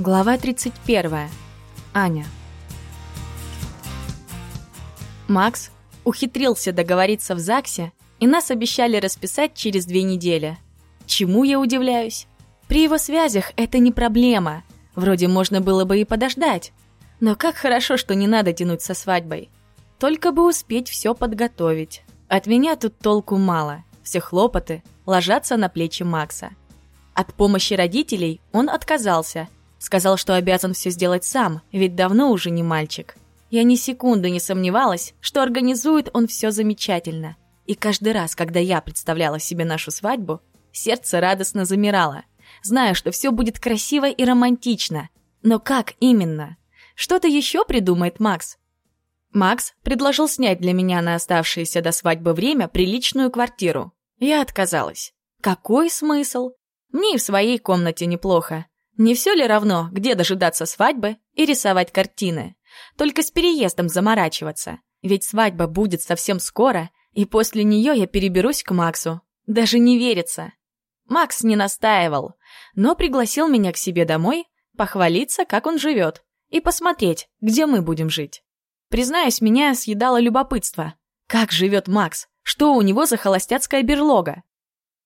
Глава 31. Аня. Макс ухитрился договориться в ЗАГСе, и нас обещали расписать через две недели. Чему я удивляюсь? При его связях это не проблема. Вроде можно было бы и подождать. Но как хорошо, что не надо тянуть со свадьбой. Только бы успеть все подготовить. От меня тут толку мало. Все хлопоты ложатся на плечи Макса. От помощи родителей он отказался – Сказал, что обязан все сделать сам, ведь давно уже не мальчик. Я ни секунды не сомневалась, что организует он все замечательно. И каждый раз, когда я представляла себе нашу свадьбу, сердце радостно замирало, зная, что все будет красиво и романтично. Но как именно? Что-то еще придумает Макс? Макс предложил снять для меня на оставшееся до свадьбы время приличную квартиру. Я отказалась. Какой смысл? Мне и в своей комнате неплохо. Не все ли равно, где дожидаться свадьбы и рисовать картины? Только с переездом заморачиваться. Ведь свадьба будет совсем скоро, и после нее я переберусь к Максу. Даже не верится. Макс не настаивал, но пригласил меня к себе домой похвалиться, как он живет, и посмотреть, где мы будем жить. Признаюсь, меня съедало любопытство. Как живет Макс? Что у него за холостяцкая берлога?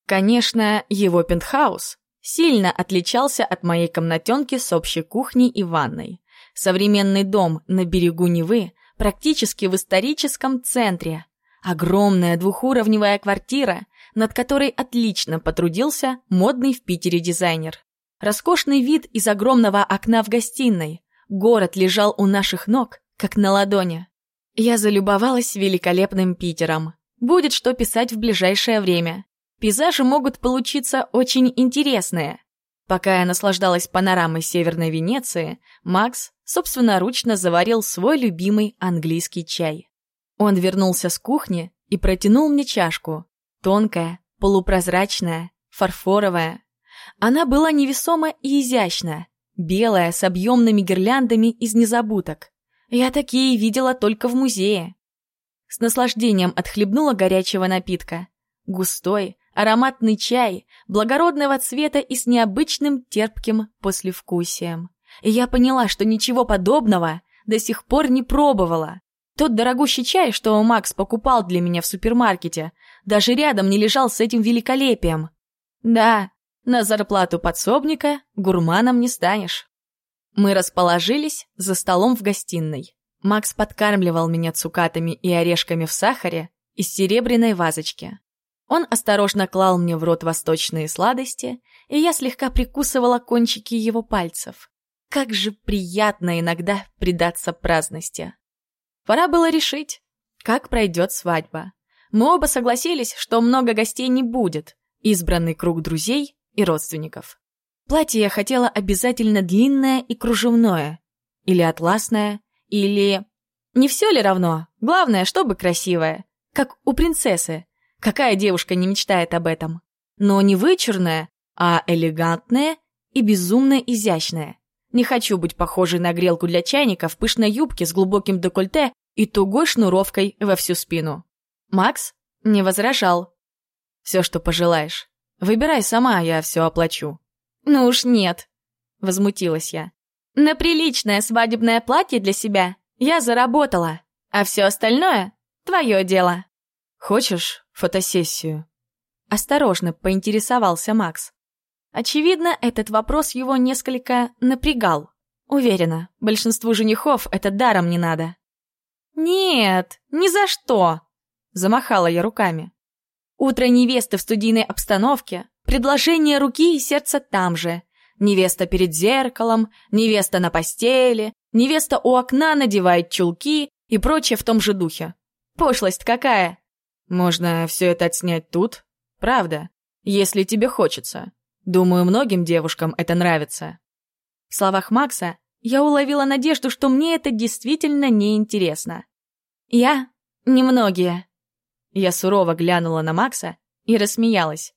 Конечно, его пентхаус сильно отличался от моей комнатенки с общей кухней и ванной. Современный дом на берегу Невы, практически в историческом центре. Огромная двухуровневая квартира, над которой отлично потрудился модный в Питере дизайнер. Роскошный вид из огромного окна в гостиной. Город лежал у наших ног, как на ладони. Я залюбовалась великолепным Питером. Будет что писать в ближайшее время. Пейзажи могут получиться очень интересные. Пока я наслаждалась панорамой Северной Венеции, Макс собственноручно заварил свой любимый английский чай. Он вернулся с кухни и протянул мне чашку. Тонкая, полупрозрачная, фарфоровая. Она была невесома и изящна, белая, с объемными гирляндами из незабудок. Я такие видела только в музее. С наслаждением отхлебнула горячего напитка. Густой, ароматный чай, благородного цвета и с необычным терпким послевкусием. И я поняла, что ничего подобного до сих пор не пробовала. Тот дорогущий чай, что Макс покупал для меня в супермаркете, даже рядом не лежал с этим великолепием. Да, на зарплату подсобника гурманом не станешь. Мы расположились за столом в гостиной. Макс подкармливал меня цукатами и орешками в сахаре из серебряной вазочки. Он осторожно клал мне в рот восточные сладости, и я слегка прикусывала кончики его пальцев. Как же приятно иногда предаться праздности. Пора было решить, как пройдет свадьба. Мы оба согласились, что много гостей не будет, избранный круг друзей и родственников. Платье я хотела обязательно длинное и кружевное, или атласное, или... Не все ли равно? Главное, чтобы красивое, как у принцессы, Какая девушка не мечтает об этом? Но не вычурная, а элегантная и безумно изящная. Не хочу быть похожей на грелку для чайника в пышной юбке с глубоким декольте и тугой шнуровкой во всю спину. Макс не возражал. «Все, что пожелаешь. Выбирай сама, я все оплачу». «Ну уж нет», — возмутилась я. «На приличное свадебное платье для себя я заработала, а все остальное — твое дело». «Хочешь, фотосессию?» Осторожно поинтересовался Макс. Очевидно, этот вопрос его несколько напрягал. Уверена, большинству женихов это даром не надо. «Нет, ни за что!» Замахала я руками. Утро невесты в студийной обстановке, предложение руки и сердца там же. Невеста перед зеркалом, невеста на постели, невеста у окна надевает чулки и прочее в том же духе. Пошлость какая! Можно все это отснять тут, правда, если тебе хочется. Думаю, многим девушкам это нравится. В словах Макса я уловила надежду, что мне это действительно неинтересно. Я немногие. Я сурово глянула на Макса и рассмеялась.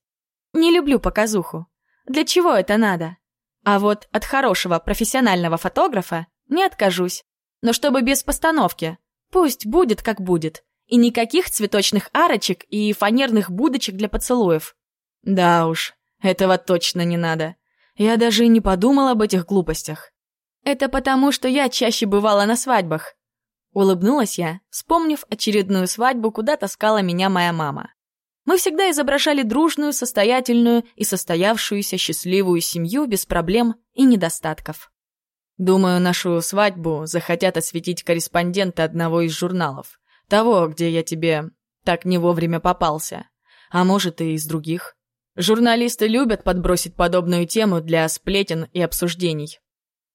Не люблю показуху. Для чего это надо? А вот от хорошего профессионального фотографа не откажусь. Но чтобы без постановки. Пусть будет как будет. И никаких цветочных арочек и фанерных будочек для поцелуев. Да уж, этого точно не надо. Я даже и не подумал об этих глупостях. Это потому, что я чаще бывала на свадьбах. Улыбнулась я, вспомнив очередную свадьбу, куда таскала меня моя мама. Мы всегда изображали дружную, состоятельную и состоявшуюся счастливую семью без проблем и недостатков. Думаю, нашу свадьбу захотят осветить корреспонденты одного из журналов. Того, где я тебе так не вовремя попался. А может, и из других. Журналисты любят подбросить подобную тему для сплетен и обсуждений.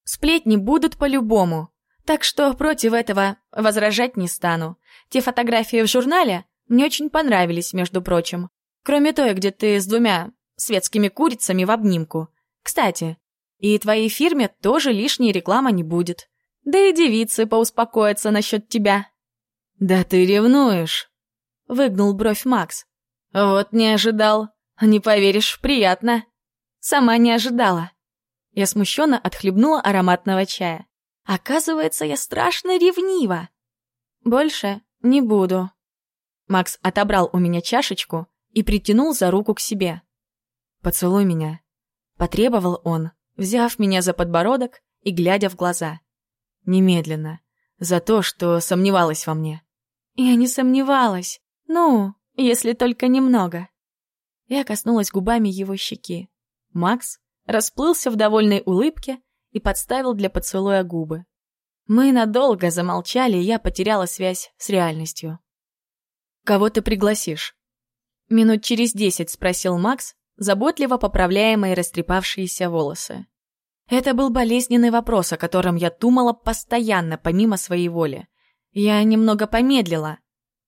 Сплетни будут по-любому, так что против этого возражать не стану. Те фотографии в журнале мне очень понравились, между прочим. Кроме той, где ты с двумя светскими курицами в обнимку. Кстати, и твоей фирме тоже лишней реклама не будет. Да и девицы поуспокоятся насчет тебя». «Да ты ревнуешь», — выгнул бровь Макс. «Вот не ожидал. Не поверишь, приятно». «Сама не ожидала». Я смущенно отхлебнула ароматного чая. «Оказывается, я страшно ревнива». «Больше не буду», Макс отобрал у меня чашечку и притянул за руку к себе. «Поцелуй меня», — потребовал он, взяв меня за подбородок и глядя в глаза. Немедленно. За то, что сомневалась во мне. Я не сомневалась. Ну, если только немного. Я коснулась губами его щеки. Макс расплылся в довольной улыбке и подставил для поцелуя губы. Мы надолго замолчали, и я потеряла связь с реальностью. «Кого ты пригласишь?» Минут через десять спросил Макс, заботливо поправляя мои растрепавшиеся волосы. Это был болезненный вопрос, о котором я думала постоянно, помимо своей воли. Я немного помедлила.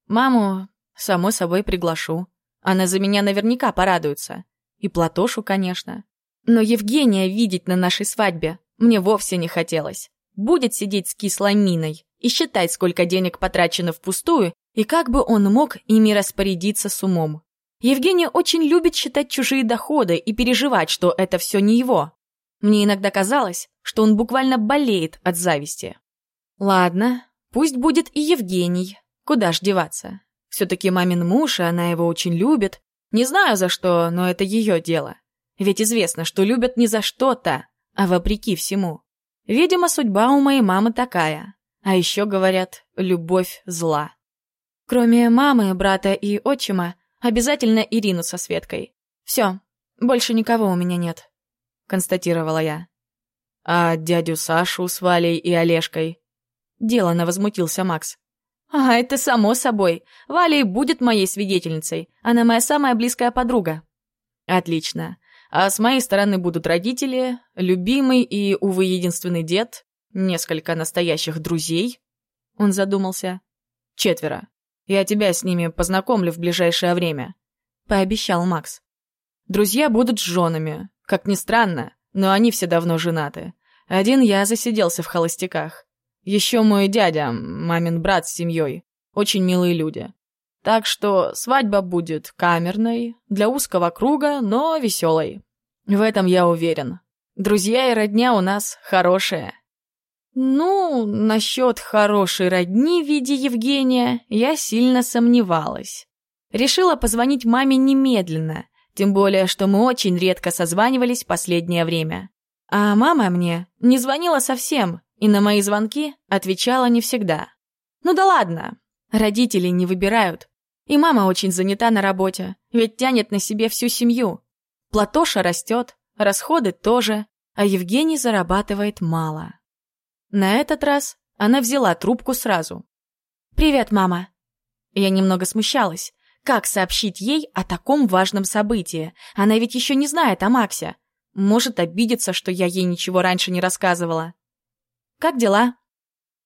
Маму, само собой, приглашу. Она за меня наверняка порадуется. И Платошу, конечно. Но Евгения видеть на нашей свадьбе мне вовсе не хотелось. Будет сидеть с кислой миной и считать, сколько денег потрачено впустую и как бы он мог ими распорядиться с умом. Евгения очень любит считать чужие доходы и переживать, что это все не его. Мне иногда казалось, что он буквально болеет от зависти. Ладно, пусть будет и Евгений. Куда ж деваться? Все-таки мамин муж, и она его очень любит. Не знаю за что, но это ее дело. Ведь известно, что любят не за что-то, а вопреки всему. Видимо, судьба у моей мамы такая. А еще говорят, любовь зла. Кроме мамы, брата и отчима, обязательно Ирину со Светкой. Все, больше никого у меня нет», — констатировала я. «А дядю Сашу с Валей и Олежкой?» Делано возмутился Макс. «А, это само собой. Валя и будет моей свидетельницей. Она моя самая близкая подруга». «Отлично. А с моей стороны будут родители, любимый и, увы, единственный дед, несколько настоящих друзей». Он задумался. «Четверо. Я тебя с ними познакомлю в ближайшее время», — пообещал Макс. «Друзья будут с женами. Как ни странно, но они все давно женаты. Один я засиделся в холостяках. Еще мой дядя, мамин брат с семьей. Очень милые люди. Так что свадьба будет камерной, для узкого круга, но веселой. В этом я уверен. Друзья и родня у нас хорошие». Ну, насчет хорошей родни в виде Евгения я сильно сомневалась. Решила позвонить маме немедленно, тем более, что мы очень редко созванивались последнее время. А мама мне не звонила совсем, и на мои звонки отвечала не всегда. Ну да ладно, родители не выбирают. И мама очень занята на работе, ведь тянет на себе всю семью. Платоша растет, расходы тоже, а Евгений зарабатывает мало. На этот раз она взяла трубку сразу. «Привет, мама!» Я немного смущалась. Как сообщить ей о таком важном событии? Она ведь еще не знает о Максе. Может обидеться, что я ей ничего раньше не рассказывала. «Как дела?»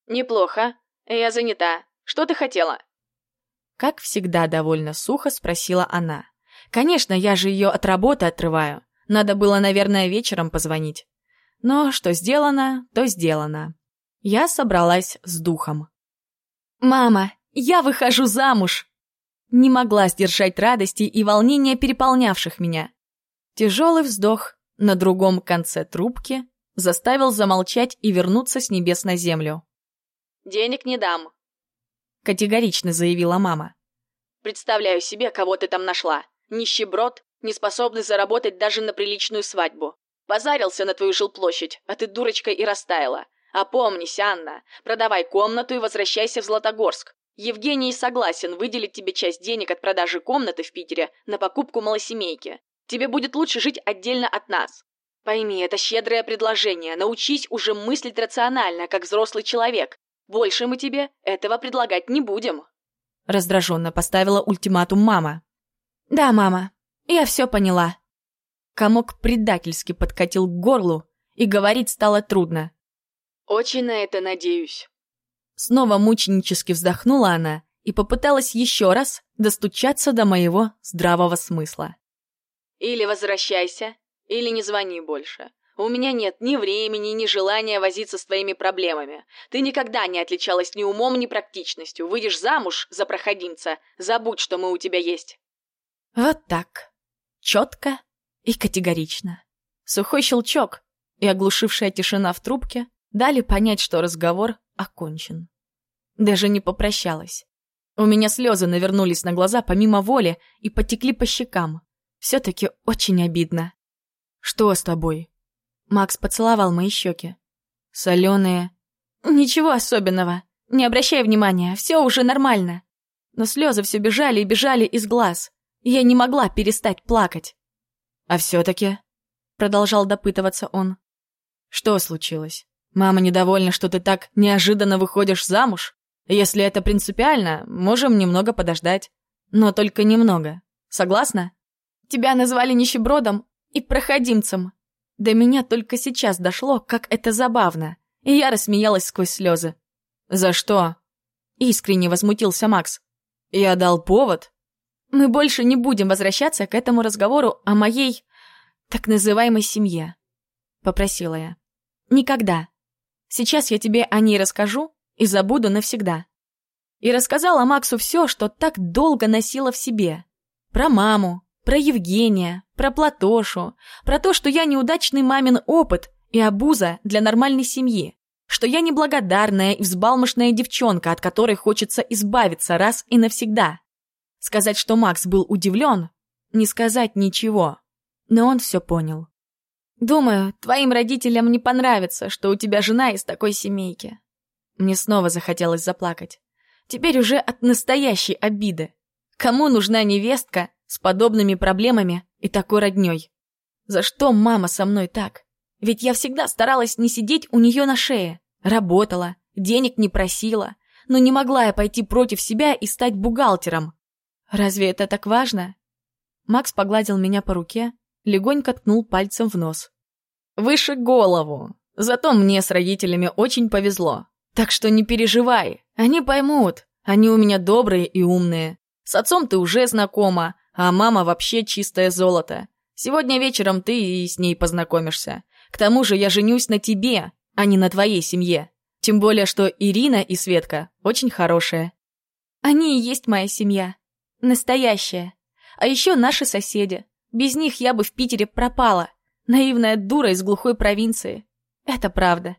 «Неплохо. Я занята. Что ты хотела?» Как всегда довольно сухо спросила она. «Конечно, я же ее от работы отрываю. Надо было, наверное, вечером позвонить. Но что сделано, то сделано. Я собралась с духом. «Мама, я выхожу замуж!» Не могла сдержать радости и волнения, переполнявших меня. Тяжелый вздох на другом конце трубки заставил замолчать и вернуться с небес на землю. «Денег не дам», — категорично заявила мама. «Представляю себе, кого ты там нашла. Нищеброд, не способный заработать даже на приличную свадьбу. Позарился на твою жилплощадь, а ты дурочка и растаяла. Опомнись, Анна, продавай комнату и возвращайся в Златогорск. Евгений согласен выделить тебе часть денег от продажи комнаты в Питере на покупку малосемейки. Тебе будет лучше жить отдельно от нас. Пойми, это щедрое предложение. Научись уже мыслить рационально, как взрослый человек. Больше мы тебе этого предлагать не будем. Раздраженно поставила ультиматум мама. Да, мама, я все поняла. Комок предательски подкатил к горлу, и говорить стало трудно. Очень на это надеюсь. Снова мученически вздохнула она и попыталась еще раз достучаться до моего здравого смысла. Или возвращайся, или не звони больше. У меня нет ни времени, ни желания возиться с твоими проблемами. Ты никогда не отличалась ни умом, ни практичностью. Выйдешь замуж за проходимца, забудь, что мы у тебя есть. Вот так. Четко и категорично. Сухой щелчок и оглушившая тишина в трубке дали понять, что разговор окончен. Даже не попрощалась. У меня слезы навернулись на глаза помимо воли и потекли по щекам. Все-таки очень обидно. «Что с тобой?» Макс поцеловал мои щеки. Соленые. «Ничего особенного. Не обращай внимания, все уже нормально». Но слезы все бежали и бежали из глаз. Я не могла перестать плакать. «А все-таки?» Продолжал допытываться он. «Что случилось? Мама недовольна, что ты так неожиданно выходишь замуж? Если это принципиально, можем немного подождать. Но только немного. Согласна?» Тебя назвали нищебродом и проходимцем. До меня только сейчас дошло, как это забавно, и я рассмеялась сквозь слезы. «За что?» Искренне возмутился Макс. «Я дал повод?» «Мы больше не будем возвращаться к этому разговору о моей так называемой семье», — попросила я. «Никогда. Сейчас я тебе о ней расскажу и забуду навсегда». И рассказала Максу все, что так долго носила в себе. Про маму, про Евгения, про Платошу, про то, что я неудачный мамин опыт и обуза для нормальной семьи, что я неблагодарная и взбалмошная девчонка, от которой хочется избавиться раз и навсегда. Сказать, что Макс был удивлен, не сказать ничего. Но он все понял. «Думаю, твоим родителям не понравится, что у тебя жена из такой семейки». Мне снова захотелось заплакать. Теперь уже от настоящей обиды. Кому нужна невестка, с подобными проблемами и такой роднёй. За что мама со мной так? Ведь я всегда старалась не сидеть у нее на шее. Работала, денег не просила, но не могла я пойти против себя и стать бухгалтером. Разве это так важно? Макс погладил меня по руке, легонько ткнул пальцем в нос. «Выше голову! Зато мне с родителями очень повезло. Так что не переживай, они поймут. Они у меня добрые и умные. С отцом ты уже знакома, а мама вообще чистое золото. Сегодня вечером ты и с ней познакомишься. К тому же я женюсь на тебе, а не на твоей семье. Тем более, что Ирина и Светка очень хорошие. Они и есть моя семья. Настоящая. А еще наши соседи. Без них я бы в Питере пропала. Наивная дура из глухой провинции. Это правда.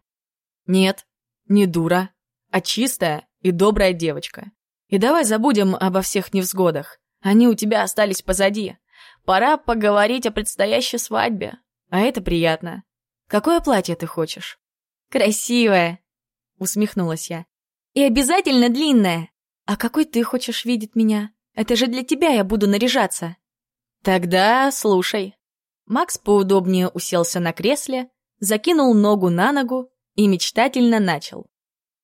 Нет, не дура, а чистая и добрая девочка. И давай забудем обо всех невзгодах. Они у тебя остались позади. Пора поговорить о предстоящей свадьбе. А это приятно. Какое платье ты хочешь? Красивое, усмехнулась я. И обязательно длинное. А какой ты хочешь видеть меня? Это же для тебя я буду наряжаться. Тогда слушай. Макс поудобнее уселся на кресле, закинул ногу на ногу и мечтательно начал.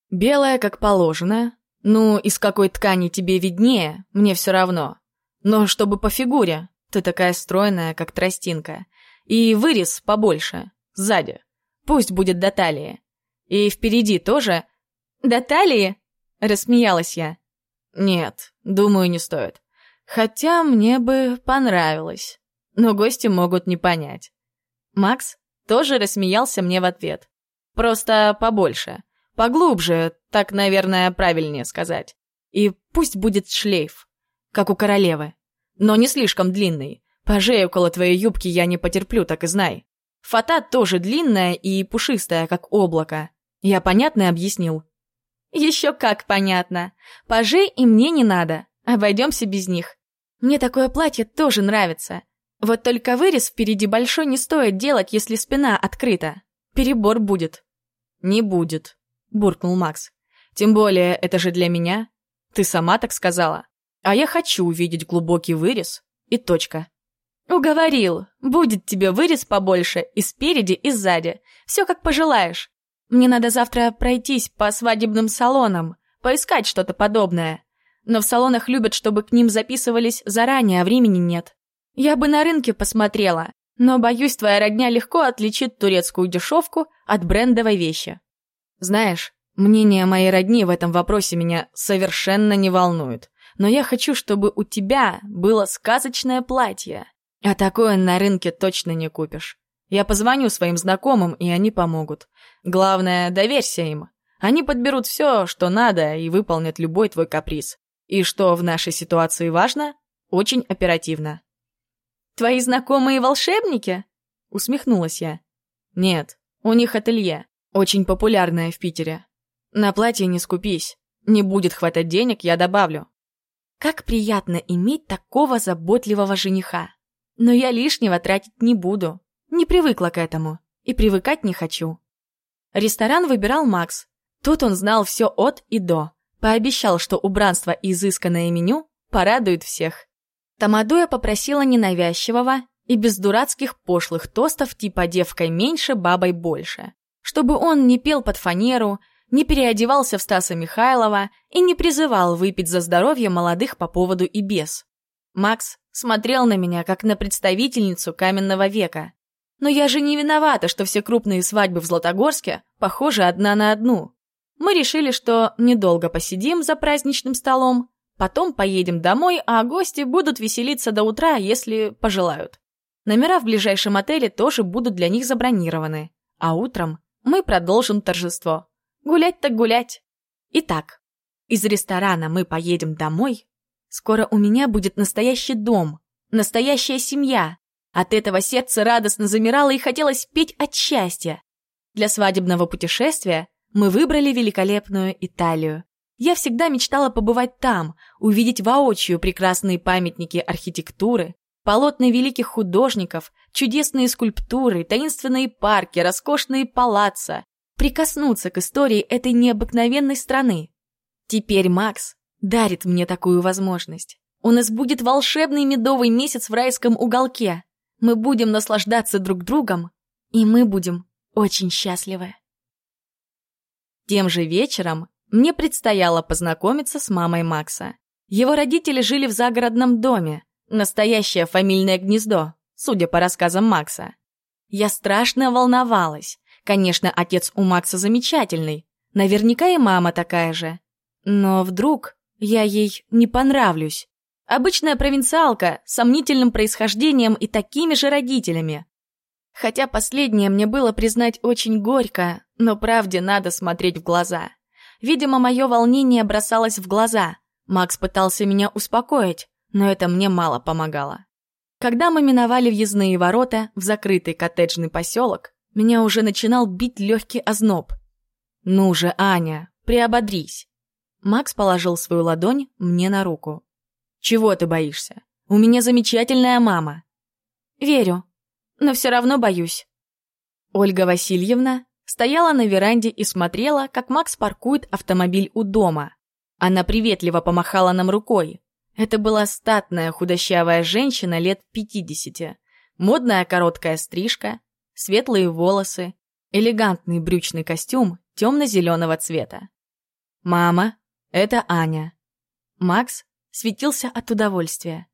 Белая, как положено. Ну, из какой ткани тебе виднее, мне все равно. Но чтобы по фигуре. Ты такая стройная, как тростинка. И вырез побольше, сзади. Пусть будет до талии. И впереди тоже... До талии? Рассмеялась я. Нет, думаю, не стоит. Хотя мне бы понравилось. Но гости могут не понять. Макс тоже рассмеялся мне в ответ. Просто побольше. Поглубже, так, наверное, правильнее сказать. И пусть будет шлейф как у королевы. Но не слишком длинный. Пожей около твоей юбки я не потерплю, так и знай. Фата тоже длинная и пушистая, как облако. Я понятно объяснил? Еще как понятно. Пожей и мне не надо. Обойдемся без них. Мне такое платье тоже нравится. Вот только вырез впереди большой не стоит делать, если спина открыта. Перебор будет. Не будет, буркнул Макс. Тем более, это же для меня. Ты сама так сказала. А я хочу увидеть глубокий вырез и точка. Уговорил. Будет тебе вырез побольше и спереди, и сзади. Все как пожелаешь. Мне надо завтра пройтись по свадебным салонам, поискать что-то подобное. Но в салонах любят, чтобы к ним записывались заранее, а времени нет. Я бы на рынке посмотрела, но, боюсь, твоя родня легко отличит турецкую дешевку от брендовой вещи. Знаешь, мнение моей родни в этом вопросе меня совершенно не волнует. Но я хочу, чтобы у тебя было сказочное платье. А такое на рынке точно не купишь. Я позвоню своим знакомым, и они помогут. Главное, доверься им. Они подберут все, что надо, и выполнят любой твой каприз. И что в нашей ситуации важно? Очень оперативно. «Твои знакомые волшебники?» Усмехнулась я. «Нет, у них ателье. Очень популярное в Питере. На платье не скупись. Не будет хватать денег, я добавлю». Как приятно иметь такого заботливого жениха. Но я лишнего тратить не буду. Не привыкла к этому. И привыкать не хочу. Ресторан выбирал Макс. Тут он знал все от и до. Пообещал, что убранство и изысканное меню порадуют всех. Тамадуя попросила ненавязчивого и без дурацких пошлых тостов типа «девкой меньше, бабой больше». Чтобы он не пел под фанеру, не переодевался в Стаса Михайлова и не призывал выпить за здоровье молодых по поводу и без. Макс смотрел на меня, как на представительницу каменного века. Но я же не виновата, что все крупные свадьбы в Златогорске похожи одна на одну. Мы решили, что недолго посидим за праздничным столом, потом поедем домой, а гости будут веселиться до утра, если пожелают. Номера в ближайшем отеле тоже будут для них забронированы. А утром мы продолжим торжество. Гулять так гулять. Итак, из ресторана мы поедем домой. Скоро у меня будет настоящий дом, настоящая семья. От этого сердце радостно замирало и хотелось петь от счастья. Для свадебного путешествия мы выбрали великолепную Италию. Я всегда мечтала побывать там, увидеть воочию прекрасные памятники архитектуры, полотна великих художников, чудесные скульптуры, таинственные парки, роскошные палаца, прикоснуться к истории этой необыкновенной страны. Теперь Макс дарит мне такую возможность. У нас будет волшебный медовый месяц в райском уголке. Мы будем наслаждаться друг другом, и мы будем очень счастливы. Тем же вечером мне предстояло познакомиться с мамой Макса. Его родители жили в загородном доме, настоящее фамильное гнездо, судя по рассказам Макса. Я страшно волновалась. Конечно, отец у Макса замечательный, наверняка и мама такая же. Но вдруг я ей не понравлюсь. Обычная провинциалка с сомнительным происхождением и такими же родителями. Хотя последнее мне было признать очень горько, но правде надо смотреть в глаза. Видимо, мое волнение бросалось в глаза. Макс пытался меня успокоить, но это мне мало помогало. Когда мы миновали въездные ворота в закрытый коттеджный поселок, меня уже начинал бить легкий озноб. «Ну же, Аня, приободрись!» Макс положил свою ладонь мне на руку. «Чего ты боишься? У меня замечательная мама!» «Верю, но все равно боюсь». Ольга Васильевна стояла на веранде и смотрела, как Макс паркует автомобиль у дома. Она приветливо помахала нам рукой. Это была статная худощавая женщина лет пятидесяти. Модная короткая стрижка, светлые волосы, элегантный брючный костюм темно-зеленого цвета. «Мама, это Аня». Макс светился от удовольствия.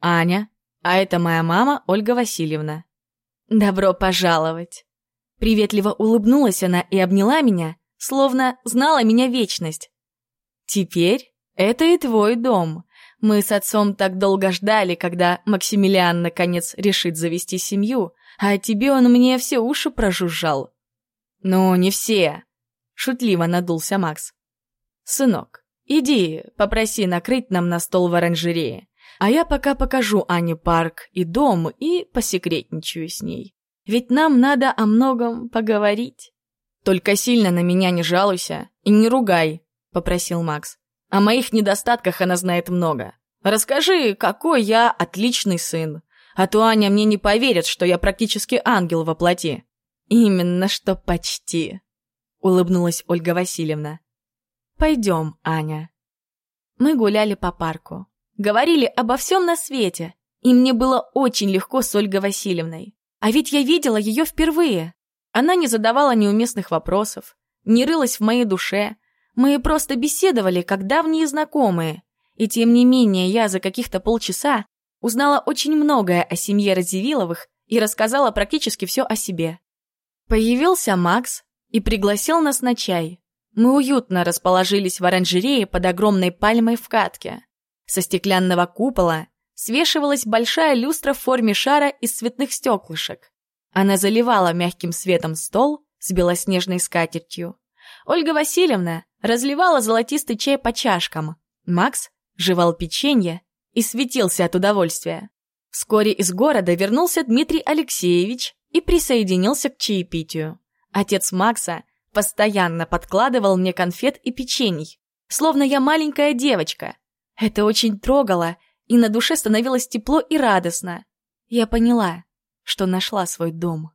«Аня, а это моя мама Ольга Васильевна». «Добро пожаловать!» Приветливо улыбнулась она и обняла меня, словно знала меня вечность. «Теперь это и твой дом. Мы с отцом так долго ждали, когда Максимилиан наконец решит завести семью, а тебе он мне все уши прожужжал». «Ну, не все», — шутливо надулся Макс. «Сынок, иди, попроси накрыть нам на стол в оранжерее, а я пока покажу Ане парк и дом и посекретничаю с ней. Ведь нам надо о многом поговорить. Только сильно на меня не жалуйся и не ругай, попросил Макс. О моих недостатках она знает много. Расскажи, какой я отличный сын. А то Аня мне не поверит, что я практически ангел во плоти». «Именно что почти», — улыбнулась Ольга Васильевна. «Пойдем, Аня». Мы гуляли по парку. Говорили обо всем на свете, и мне было очень легко с Ольгой Васильевной. А ведь я видела ее впервые. Она не задавала неуместных вопросов, не рылась в моей душе. Мы просто беседовали, как давние знакомые. И тем не менее, я за каких-то полчаса узнала очень многое о семье Радзивилловых и рассказала практически все о себе. Появился Макс и пригласил нас на чай. Мы уютно расположились в оранжерее под огромной пальмой в катке. Со стеклянного купола свешивалась большая люстра в форме шара из цветных стеклышек. Она заливала мягким светом стол с белоснежной скатертью. Ольга Васильевна разливала золотистый чай по чашкам. Макс жевал печенье и светился от удовольствия. Вскоре из города вернулся Дмитрий Алексеевич и присоединился к чаепитию. Отец Макса постоянно подкладывал мне конфет и печений, словно я маленькая девочка. Это очень трогало, и на душе становилось тепло и радостно. Я поняла, что нашла свой дом.